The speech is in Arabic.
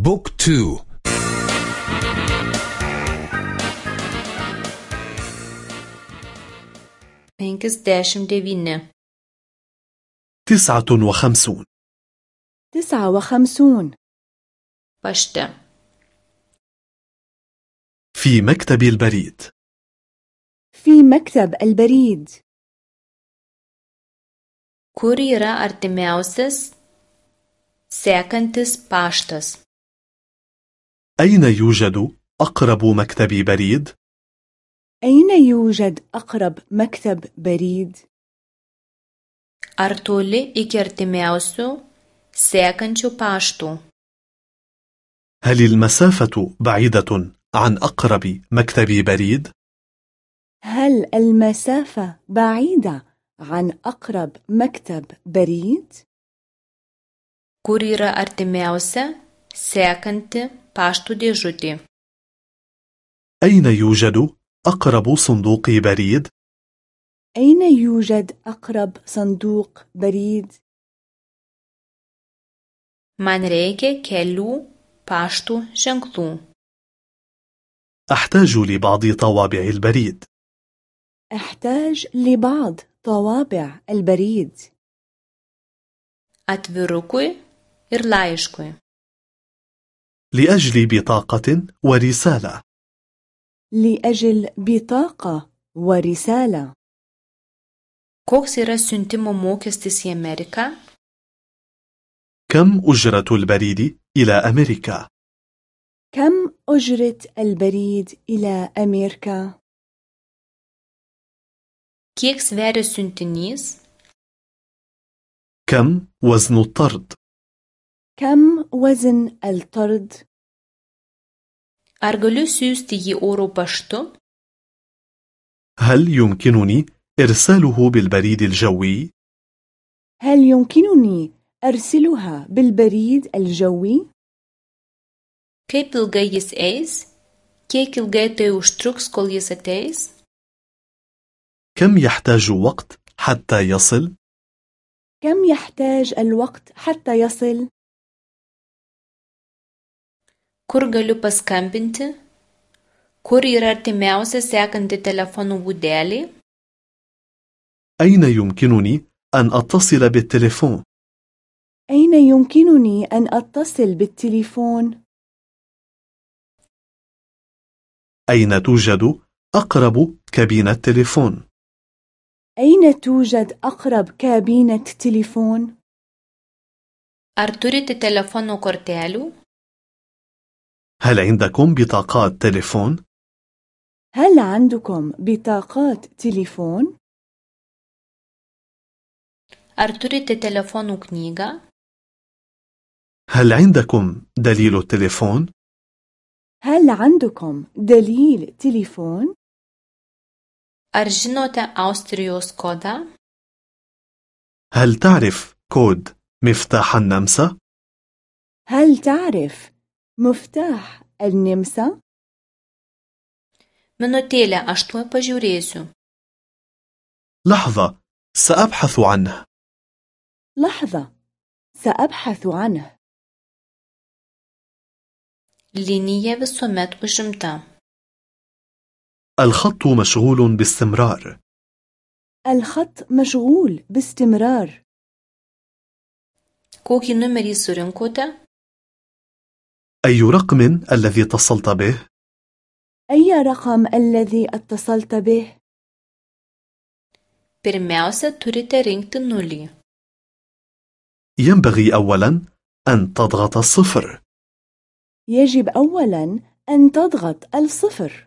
Book two penkiasdešimt devyni تسعة وخمسون تسعة وخمسون pašte في مكتب البريد في مكتب البريد yra artimiausias sekantis paštas أين يوجد أقرب مكتب بريد؟ أين يوجد أقرب مكتب بريد؟ ar toli iki artimiausių sekančių paštų هل المسافة بعيدة عن أقرب مكتب بريد؟ هل المسافة بعيدة عن أقرب مكتب بريد؟ yra artimiausia sekanti paštų dėžutė أين يوجد أقرب صندوق بريد؟ أين يوجد أقرب صندوق بريد؟ man reikia kelių paštų ženklų. أحتاج لبعض طوابع البريد. أحتاج لبعض طوابع البريد. Atvirukui ir laiškui. لأجل بطاقة ورسالة لأجل بطاقة ورسالة koks yra siuntimo mokestis į Ameriką كم أجرة البريد إلى أمريكا؟ كم أجرة البريد إلى أمريكا؟ siuntinys كم وزن الطرد؟ كم وزن الطرد؟ ar galiu siūsti jį oro paštu هل يمكنني إرساله بالبريد الجوي؟ هل يمكنني أرسلها بالبريد الجوي؟ kaip ilgai jis eis kiek ilgai tai užtruks kol jis ateis كم يحتاج وقت حتى يصل؟ كم يحتاج الوقت حتى يصل؟ Kur galiu paskambinti kur yra artimiausia sekanti telefonų būdelė أين يمكنني أن أتصل بالتليفون؟ أين يمكنني أن أتصل بالتليفون؟ أين توجد أقرب كابينة تليفون؟ أين توجد أقرب كابينة تليفون؟ ar turite telefono kortelių هل عندكم بطاقات تليفون؟ هل عندكم بطاقات تليفون؟ ar turite telefonų knygą هل عندكم دليل التليفون؟ هل عندكم دليل تليفون؟ ar žinote Austrijos kodą هل تعرف كود مفتاح النمسا؟ هل تعرف مفتاح النمسا؟ aš tuoj pažiūrėsiu. لحظة سأبحث عنه. لحظة سأبحث عنه. Linija visuomet užimta. الخط مشغول باستمرار. الخط مشغول باستمرار. Kokį numerį surinkote? أي رقم الذي اتصلت به؟ أي رقم الذي اتصلت به؟ pirmiausia turite rinkti nulį ينبغي أولا أن تضغط الصفر يجب أولا أن تضغط الصفر